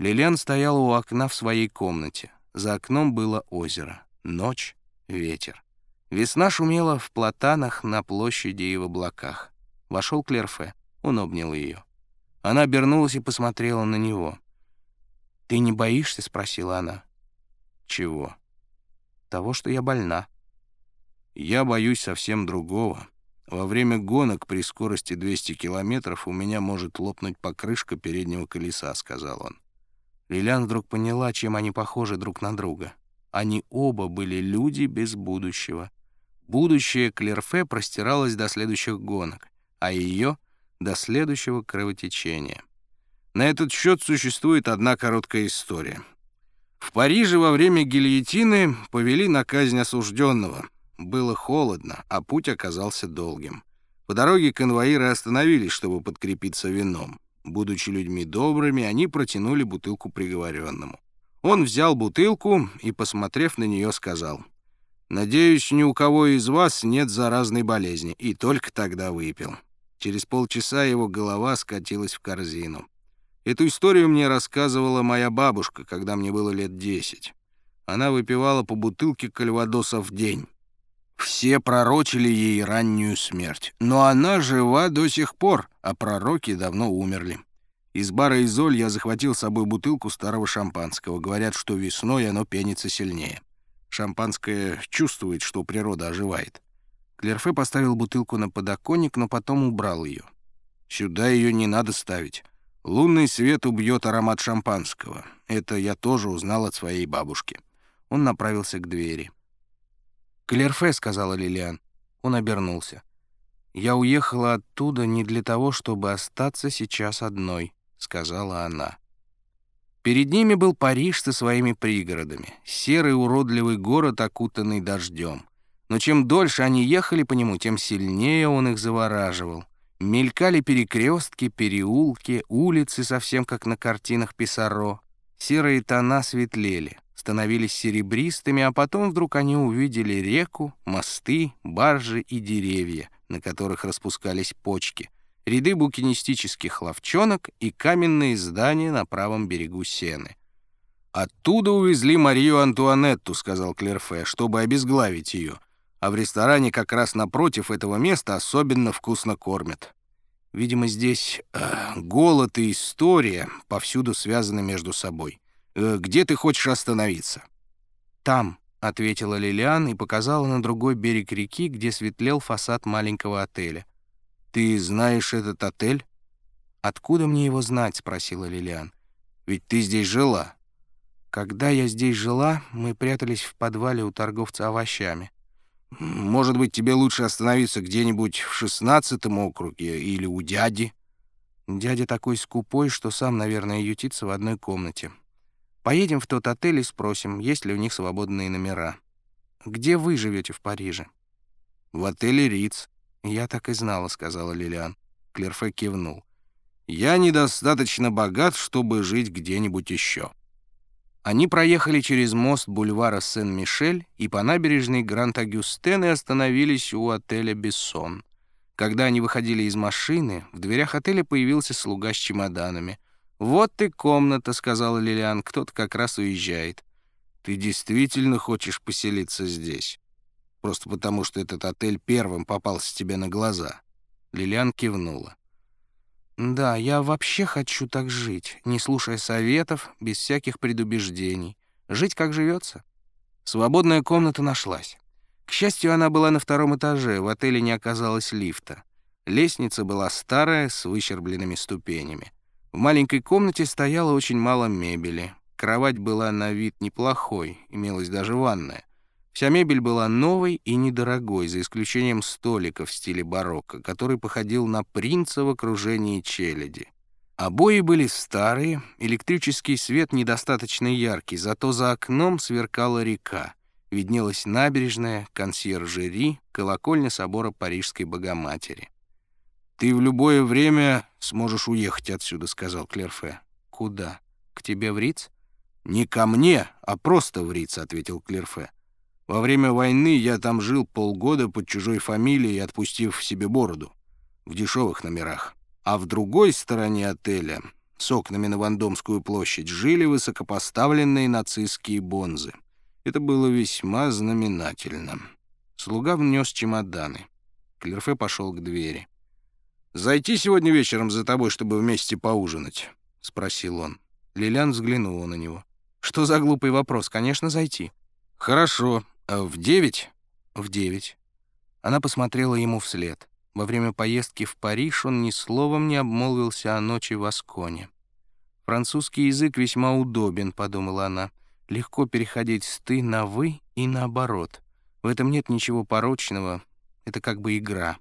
Лилиан стояла у окна в своей комнате. За окном было озеро. Ночь, ветер. Весна шумела в платанах на площади и в облаках. Вошел Клерфе. Он обнял ее. Она обернулась и посмотрела на него. «Ты не боишься?» — спросила она. «Чего?» «Того, что я больна». «Я боюсь совсем другого. Во время гонок при скорости 200 километров у меня может лопнуть покрышка переднего колеса», — сказал он. Лилиан вдруг поняла, чем они похожи друг на друга. Они оба были люди без будущего. Будущее Клерфе простиралось до следующих гонок, а ее — до следующего кровотечения. На этот счет существует одна короткая история. В Париже во время гильотины повели на казнь осужденного. Было холодно, а путь оказался долгим. По дороге конвоиры остановились, чтобы подкрепиться вином. Будучи людьми добрыми, они протянули бутылку приговоренному. Он взял бутылку и, посмотрев на нее, сказал, «Надеюсь, ни у кого из вас нет заразной болезни», и только тогда выпил. Через полчаса его голова скатилась в корзину. Эту историю мне рассказывала моя бабушка, когда мне было лет десять. Она выпивала по бутылке кальвадоса в день. Все пророчили ей раннюю смерть. Но она жива до сих пор, а пророки давно умерли. Из бара Изоль я захватил с собой бутылку старого шампанского. Говорят, что весной оно пенится сильнее. Шампанское чувствует, что природа оживает. Клерфе поставил бутылку на подоконник, но потом убрал ее. Сюда ее не надо ставить. Лунный свет убьет аромат шампанского. Это я тоже узнал от своей бабушки. Он направился к двери. «Клерфе», — сказала Лилиан. Он обернулся. «Я уехала оттуда не для того, чтобы остаться сейчас одной», — сказала она. Перед ними был Париж со своими пригородами, серый уродливый город, окутанный дождем. Но чем дольше они ехали по нему, тем сильнее он их завораживал. Мелькали перекрестки, переулки, улицы, совсем как на картинах Писаро. Серые тона светлели, становились серебристыми, а потом вдруг они увидели реку, мосты, баржи и деревья, на которых распускались почки, ряды букинистических ловчонок и каменные здания на правом берегу Сены. «Оттуда увезли Марию Антуанетту», — сказал Клерфе, — «чтобы обезглавить ее а в ресторане как раз напротив этого места особенно вкусно кормят. Видимо, здесь э, голод и история повсюду связаны между собой. Э, где ты хочешь остановиться?» «Там», — ответила Лилиан и показала на другой берег реки, где светлел фасад маленького отеля. «Ты знаешь этот отель?» «Откуда мне его знать?» — спросила Лилиан. «Ведь ты здесь жила». «Когда я здесь жила, мы прятались в подвале у торговца овощами. Может быть, тебе лучше остановиться где-нибудь в шестнадцатом округе или у дяди?» Дядя такой скупой, что сам, наверное, ютится в одной комнате. Поедем в тот отель и спросим, есть ли у них свободные номера. Где вы живете в Париже? В отеле Риц. Я так и знала, сказала Лилиан. Клерфе кивнул. Я недостаточно богат, чтобы жить где-нибудь еще. Они проехали через мост бульвара Сен-Мишель и по набережной Гранд-Агюстен и остановились у отеля «Бессон». Когда они выходили из машины, в дверях отеля появился слуга с чемоданами. «Вот ты комната», — сказала Лилиан, — «кто-то как раз уезжает». «Ты действительно хочешь поселиться здесь? Просто потому, что этот отель первым попался тебе на глаза?» Лилиан кивнула. Да, я вообще хочу так жить, не слушая советов, без всяких предубеждений. Жить как живется. Свободная комната нашлась. К счастью, она была на втором этаже, в отеле не оказалось лифта. Лестница была старая, с выщербленными ступенями. В маленькой комнате стояло очень мало мебели. Кровать была на вид неплохой, имелась даже ванная. Вся мебель была новой и недорогой, за исключением столика в стиле барокко, который походил на принца в окружении челяди. Обои были старые, электрический свет недостаточно яркий, зато за окном сверкала река. Виднелась набережная, консьержери, колокольня собора Парижской Богоматери. «Ты в любое время сможешь уехать отсюда», — сказал Клерфе. «Куда? К тебе в Риц?» «Не ко мне, а просто в Риц», — ответил Клерфе. Во время войны я там жил полгода под чужой фамилией, отпустив себе бороду. В дешевых номерах. А в другой стороне отеля с окнами на Вандомскую площадь жили высокопоставленные нацистские бонзы. Это было весьма знаменательно. Слуга внес чемоданы. Клерфе пошел к двери. «Зайти сегодня вечером за тобой, чтобы вместе поужинать?» — спросил он. Лилиан взглянула на него. «Что за глупый вопрос? Конечно, зайти». «Хорошо. А в девять?» «В девять». Она посмотрела ему вслед. Во время поездки в Париж он ни словом не обмолвился о ночи в Асконе. «Французский язык весьма удобен», — подумала она. «Легко переходить с «ты» на «вы» и наоборот. В этом нет ничего порочного. Это как бы игра».